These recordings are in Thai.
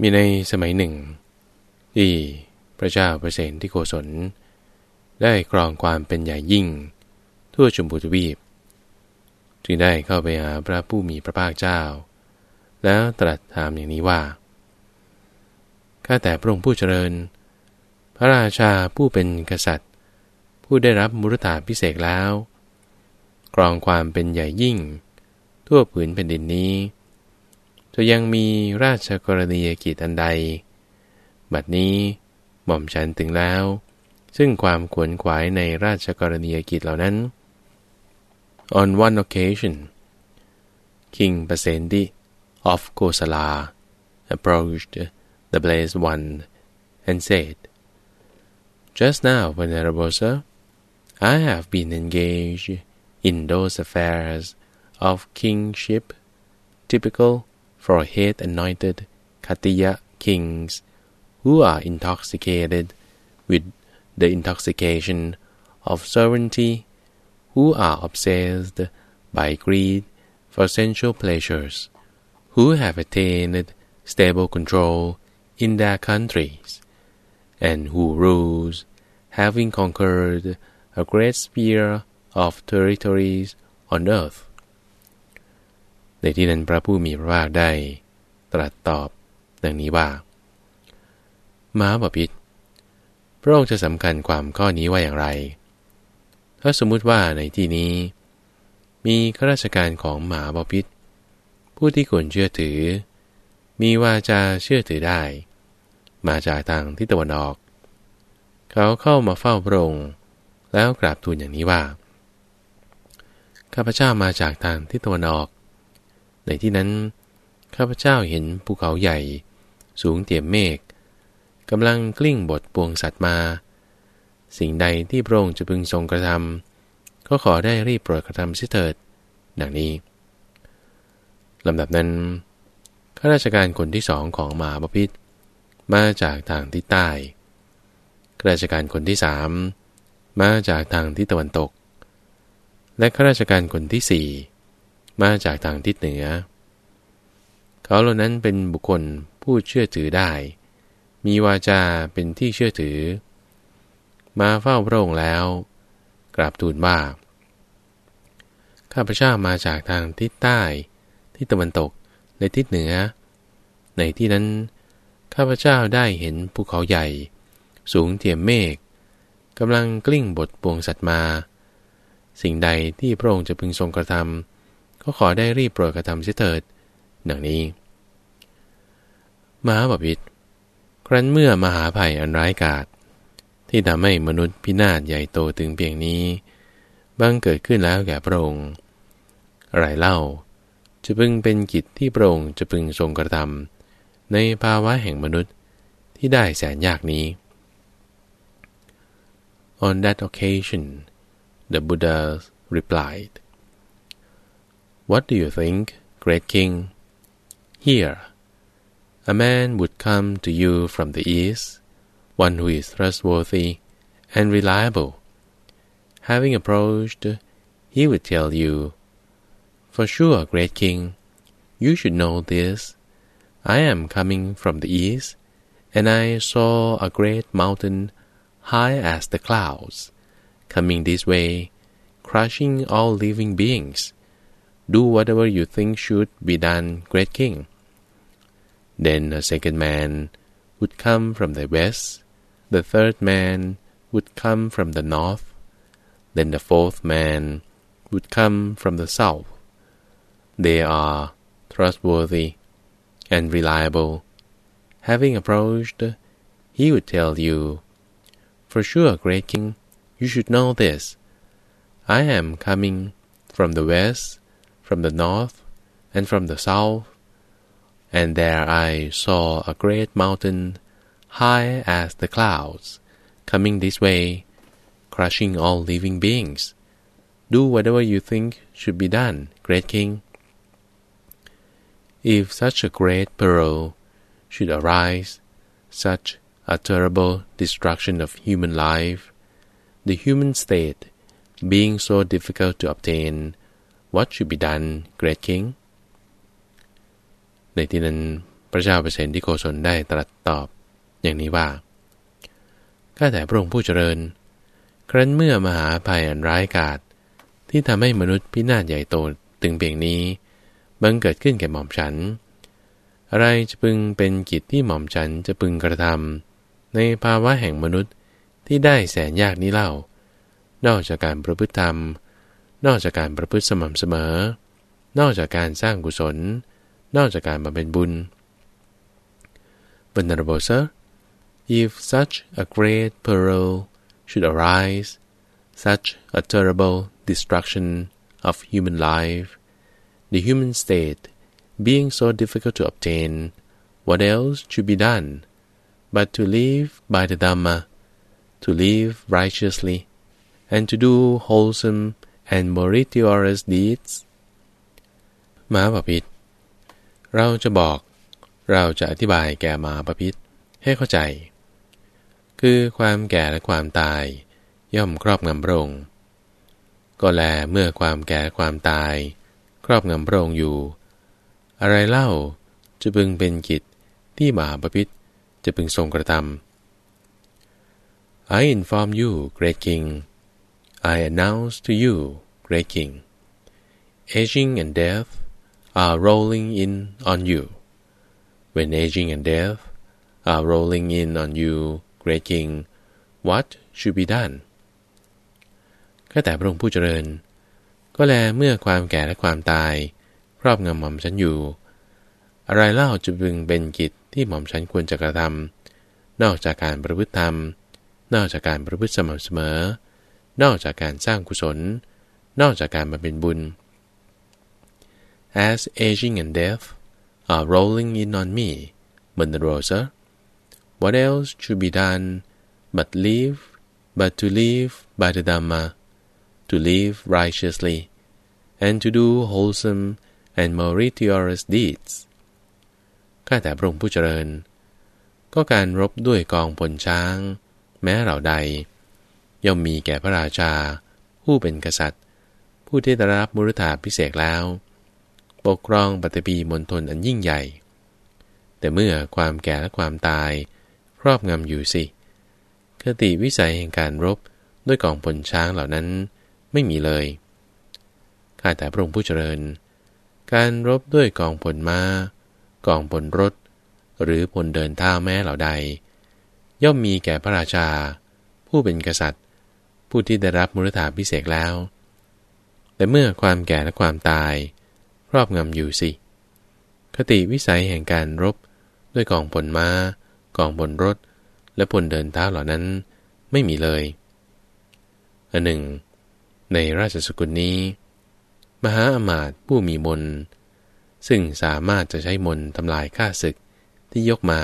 มีในสมัยหนึ่ง ที่พระเจ้าประเสนที่โกศล ได้กรองความเป็นใหญ่ยิ่ง ทั่วชมพูทวีป จึงได้เข้าไปหาพระผู้มีพระภาคเจ้า แล้วตรัสถามอย่างนี้ว่า ข้าแต่พระองค์ผู้เจริญ พระราชาผู้เป็นกษัตริย์ ผู้ได้รับมุรตาพิเศษแล้ว กรองความเป็นใหญ่ยิ่ง ทั่วผืนแผ่นดินนี้ จะยังมีราชกรณียกิจอันใด บัดนี้หม่อมฉันถึงแล้ว ซึ่งความขวนขวายในราชกรณียกิจเหล่านั้น On one occasion King Pasendi of Kosala approached the blessed one and said, Just now, Venerable Sir, I have been engaged in those affairs of kingship typical for head anointed Katiya kings who are intoxicated with the intoxication of sovereignty, who are obsessed by greed for sensual pleasures, who have attained stable control in their countries, and who rules, having conquered a great sphere of territories on earth. ในที่นั้นพระผู้มีพระภาคได้ตรัสตอบดังนี้ว่า ม้าบพิษพระองค์จะสำคัญความข้อนี้ว่าอย่างไร ถ้าสมมุติว่าในที่นี้ มีข้าราชการของหมาบพิษผู้ที่ควรเชื่อถือ มีวาจาเชื่อถือได้ มาจากทางทิศตะวันออก เขาเข้ามาเฝ้าพระองค์แล้วกราบทูลอย่างนี้ว่า ข้าพเจ้ามาจากทางทิศตะวันออก ในที่นั้น ข้าพเจ้าเห็นภูเขาใหญ่ สูงเตี่ยมเมฆกำลังกลิ้งบทปวงสัตว์มา สิ่งใดที่พระองค์จะพึงทรงกระทำก็ขอได้รีบโปรดกระทำเสียเถิดดังนี้ลำดับนั้นข้าราชการคนที่สองของมหาปพิธมาจากทางทิศใต้ข้าราชการคนที่สามมาจากทางทิศตะวันตก และข้าราชการคนที่สี่ มาจากทางทิศเหนือ เขาเหล่านั้นเป็นบุคคลผู้เชื่อถือได้ มีวาจาเป็นที่เชื่อถือ มาเฝ้าพระองค์แล้ว กราบทูลว่าข้าพเจ้ามาจากทางทิศใต้ ทิศตะวันตกในทิศเหนือ ในที่นั้น ข้าพเจ้าได้เห็นภูเขาใหญ่ สูงเทียมเมฆกำลังกลิ้งบทปวงสัตว์มา สิ่งใดที่พระองค์จะพึงทรงกระทำ ก็ขอได้รีบโปรดกระทำเสียเถิด ดังนี้ มหาบพิตรครั้นเมื่อมหาภัยอันร้ายกาจที่ทำให้มนุษย์พินาศใหญ่โตถึงเพียงนี้บังเกิดขึ้นแล้วแก่พระองค์อะไรเล่า จะพึงเป็นกิจที่พระองค์จะพึงทรงกระทำในภาวะแห่งมนุษย์ที่ได้แสนยากนี้ On that occasion the Buddha replied What do you think, great king? Here, a man would come to you from the east, one who is trustworthy and reliable. Having approached, he would tell you, For sure, great king, you should know this. I am coming from the east, and I saw a great mountain high as the clouds, coming this way, crushing all living beings do whatever you think should be done, great king. Then a second man would come from the west, the third man would come from the north, then the fourth man would come from the south. They are trustworthy and reliable. Having approached, he would tell you, For sure, great king, you should know this. I am coming from the west, from the north and from the south, and there I saw a great mountain, high as the clouds, coming this way, crushing all living beings. Do whatever you think should be done, great king. If such a great peril should arise, such a terrible destruction of human life, the human state being so difficult to obtain, What should be done, great king? ในที่นั้นพระเจ้าเปรตที่โกศลได้ตรัสตอบ อย่างนี้ว่า ข้าแต่พระองค์ผู้เจริญ ครั้นเมื่อมหาภัยอันร้ายกาจที่ทำให้มนุษย์พินาศใหญ่โตตึงเปียงนี้บังเกิดขึ้นแก่หม่อมฉัน อะไรจะพึงเป็นกิจที่หม่อมฉันจะพึงกระทำในภาวะแห่งมนุษย์ที่ได้แสนยากนี้เล่า นอกจากการประพฤติธรรม นอกจากการประพฤติสม่ำเสมอ นอกจากการสร้างกุศล นอกจากการบำเพ็ญบุญ Venerable sir, if such a great peril should arise, such a terrible destruction of human life, the human state being so difficult to obtain, what else should be done but to live by the Dhamma, to live righteously, and to do wholesome and meritorious deeds? มหาปพิธเราจะบอก เราจะอธิบายแก่มหาปพิธให้เข้าใจ คือความแก่และความตาย ย่อมครอบงำพระองค์ก็แลเมื่อความแก่ความตาย ครอบงำพระองค์อยู่ อะไรเล่าจะพึงเป็นกิจที่มหาปพิธจะพึงทรงกระทำ I inform you great king I announce to you great king aging and death are rolling in on you when aging and death are rolling in on you great king what should be done ข้าแต่พระองค์ผู้เจริญ ก็แลเมื่อความแก่และความตายครอบงำหม่อมฉันอยู่ อะไรเล่าจะพึงเป็นกิจที่หม่อมฉันควรจะกระทำนอกจากการประพฤติธรรม นอกจากการประพฤติสม่ำเสมอ นอกจากการสร้างกุศล นอกจากการมาเป็นบุญ As aging and death are rolling in on me, Rosa, what else should be done but live, but to live by the Dhamma, to live righteously, and to do wholesome and meritorious deeds ข้าแต่พระองค์ผู้เจริญ ก็การรบด้วยกองพลช้าง แม้เหล่าใด ย่อมมีแก่พระราชา ผู้เป็นกษัตริย์ ผู้ที่ได้รับมุรธาพิเศษแล้ว ปกครองปฏิบีมณฑลอันยิ่งใหญ่ แต่เมื่อความแก่และความตาย ครอบงำอยู่สิ คติวิสัยแห่งการรบด้วยกองพลช้างเหล่านั้นไม่มีเลย ข้าแต่พระองค์ผู้เจริญ การรบด้วยกองพลมา้า กองพลรถ หรือพลเดินเท้าแม้เหล่าใด ย่อมมีแก่พระราชา ผู้เป็นกษัตริย์ ผู้ที่ได้รับมุรธาพิเศษแล้ว แต่เมื่อความแก่และความตายครอบงำอยู่สิ คติวิสัยแห่งการรบด้วยกองพลมา้ากองพลรถ และพลเดินเท้าเหล่านั้นไม่มีเลย อันหนึ่ง ในราชสกุลนี้ มหาอมาตย์ผู้มีมน ซึ่งสามารถจะใช้มนทำลายข้าศึกที่ยกมา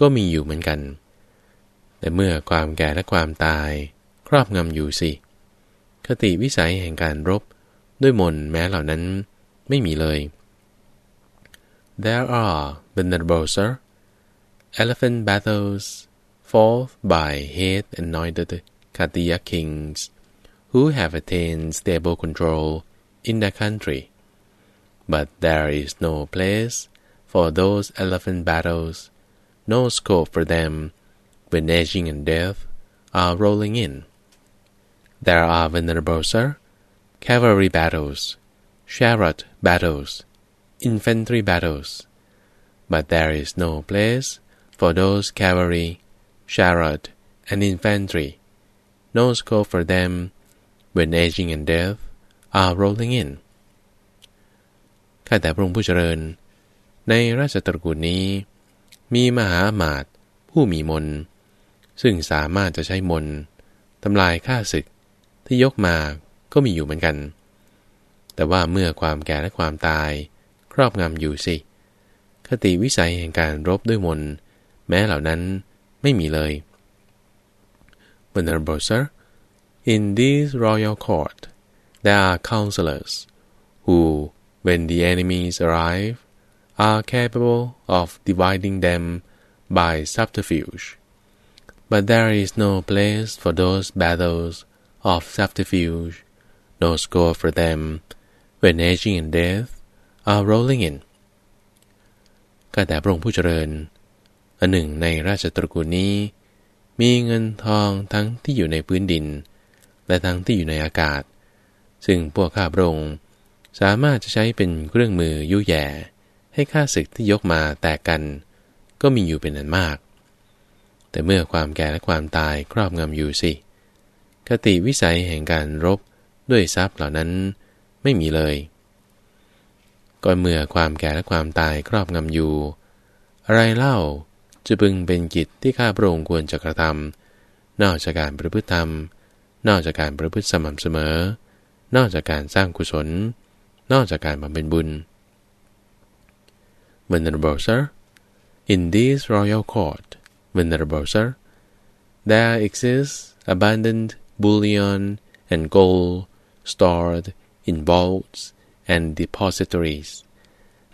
ก็มีอยู่เหมือนกัน แต่เมื่อความแก่และความตาย รอบงำอยู่สิ คติวิสัยแห่งการรบด้วยมนแม้เหล่านั้นไม่มีเลย There are venerable sir elephant battles fought by head anointed Katiya kings who have attained stable control in their country. But there is no place for those elephant battles, no scope for them when aging and death are rolling in. There are venerable sir, cavalry battles, chariot battles, infantry battles, but there is no place for those cavalry, chariot, and infantry, no scope for them when aging and death are rolling in ข้าแต่พระองค์ผู้เจริญ ในราชตระกูลนี้ มีมหาอมาตผู้มีมน ซึ่งสามารถจะใช้มนทำลายข้าศึก ที่ยกมาก็มีอยู่เหมือนกัน แต่ว่าเมื่อความแก่และความตาย ครอบงำอยู่สิ คติวิสัยแห่งการรบด้วยมน แม้เหล่านั้นไม่มีเลย Venerable sir In this royal court, there are counselors who, when the enemies arrive, are capable of dividing them by subterfuge. But there is no place for those battles of subterfuge, no score for them when aging and death are rolling in. ก็แต่พระองค์ผู้เจริญ อันหนึ่งในราชตระกูลนี้ มีเงินทองทั้งที่อยู่ในพื้นดิน และทั้งที่อยู่ในอากาศ ซึ่งพวกข้าพระองค์สามารถจะใช้เป็นเครื่องมือยุ่ยแย่ให้ข้าศึกที่ยกมาแตกกัน ก็มีอยู่เป็นอันมาก แต่เมื่อความแก่และความตายครอบงำอยู่สิ คติวิสัยแห่งการรบด้วยทรัพย์เหล่านั้นไม่มีเลย ก็เมื่อความแก่และความตายครอบงำอยู่ อะไรเล่าจะพึงเป็นกิจที่ข้าพระองค์ควรจะกระทำนอกจากการประพฤติธรรม นอกจากการประพฤติสม่ำเสมอ นอกจากการสร้างกุศล นอกจากการบำเพ็ญบุญ Venerable sir in this royal court Venerable sir there exists abundant bullion and gold stored in vaults and depositories,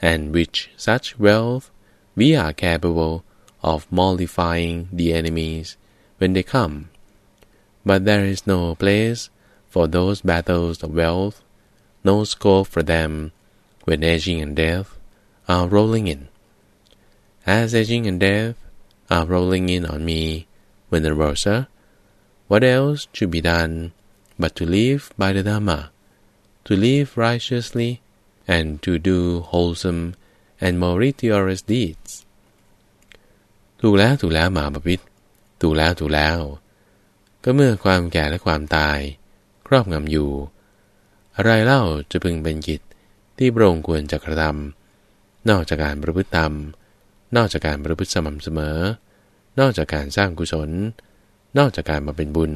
and with such wealth we are capable of mollifying the enemies when they come. But there is no place for those battles of wealth, no scope for them when aging and death are rolling in. As aging and death are rolling in on me, when the Rosa, what else should be done but to live by the Dhamma? to live righteously and to do wholesome and meritorious deeds ถูกแล้วถูกแล้วหมาบพิษถูกแล้วถูกแล้ว ก็เมื่อความแก่และความตาย ครอบงำอยู่ อะไรเล่าจะพึงเป็นกิจที่พระองค์ควรจะกระทำนอกจากการประพฤติธรรม นอกจากการประพฤติสม่ำเสมอ นอกจากการสร้างกุศล นอกจากการมาเป็นบุญ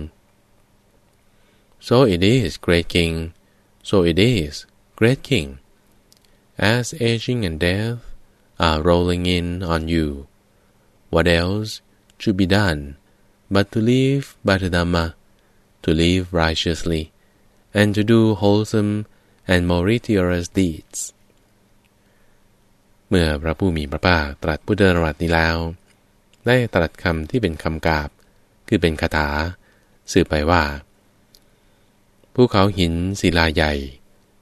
so it is great king So it is, great king. As aging and death are rolling in on you, what else should be done but to live by the Dhamma, to live righteously, and to do wholesome and meritorious deeds เมื่อพระผู้มีพระภาคตรัสพุทธนรัตนี้แล้ว ได้ตรัสคำที่เป็นคำกาบ คือเป็นคาถาสื่อไปว่าภูเขาหินศิลาใหญ่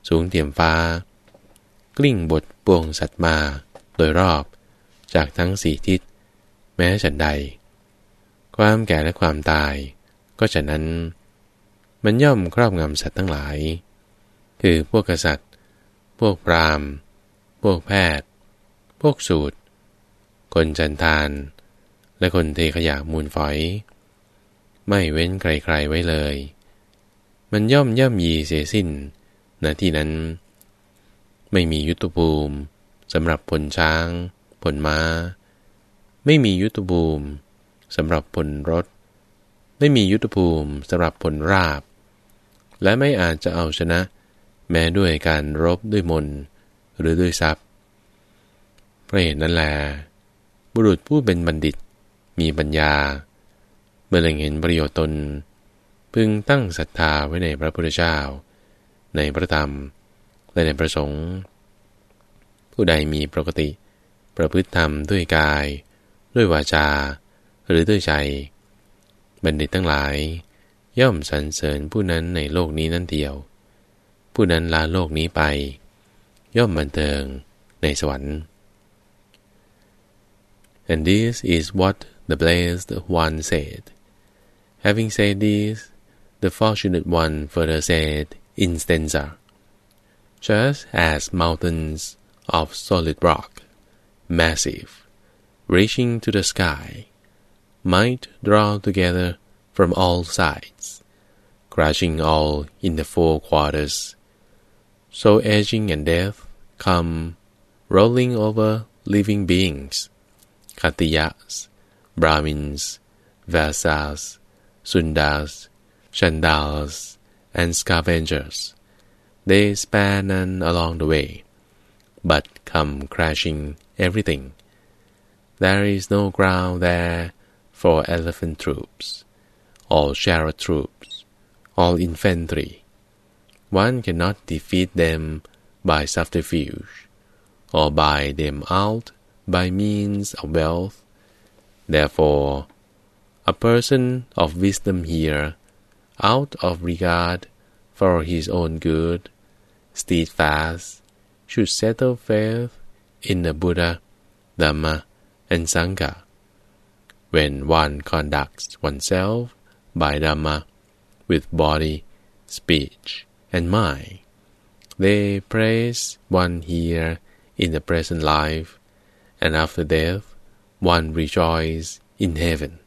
สูงเตี่ยมฟ้า กลิ้งบทปวงสัตว์มา โดยรอบจากทั้งสี่ทิศ แม้ฉันใด ความแก่และความตาย ก็ฉะนั้น มันย่อมครอบงำสัตว์ทั้งหลาย คือพวกกษัตริย์ พวกพรามพวกแพทย์ พวกสูตร คนจันทาน และคนเทขยะมูลฝอย ไม่เว้นใครๆไว้เลย มันย่อมย่ำยีเสียสิ้นณที่นั้น ไม่มียุทธภูมิสำหรับผลช้างผลมา้า ไม่มียุทธภูมิสำหรับผลรถ ไม่มียุทธภูมิสำหรับผลราบ และไม่อาจจะเอาชนะ แม้ด้วยการรบด้วยมนหรือด้วยทรัพย์เพราะเหตุนั้นแหละบุรุษผู้เป็นบัณฑิตมีปัญญา มื่อเล็งเห็นประโยชน์ตน พึงตั้งศรัทธาไว้ในพระพุทธเจ้า ในพระธรรม และในพระสงฆ์ผู้ใดมีปกติ ประพฤติธรรมด้วยกาย ด้วยวาจา หรือด้วยใจ บัณฑิตทั้งหลาย ย่อมสรรเสริญผู้นั้นในโลกนี้นั่นเดียว ผู้นั้นลาโลกนี้ไป ย่อมบันเทิงในสวรรค์ and this is what the blessed one said having said this The fortunate one further said in stanza, Just as mountains of solid rock, massive, reaching to the sky, might draw together from all sides, crushing all in the four quarters, so aging and death come rolling over living beings, Katiyas, Brahmins, Vasas, Sundas, Chandals, and scavengers. They span none along the way, but come crashing everything. There is no ground there for elephant troops, all chariot troops, all infantry. One cannot defeat them by subterfuge, or buy them out by means of wealth. Therefore, a person of wisdom here out of regard for his own good, steadfast, should settle faith in the Buddha Dhamma, and Sangha. When one conducts oneself by Dhamma, with body, speech, and mind, they praise one here in the present life, and after death, one rejoices in heaven.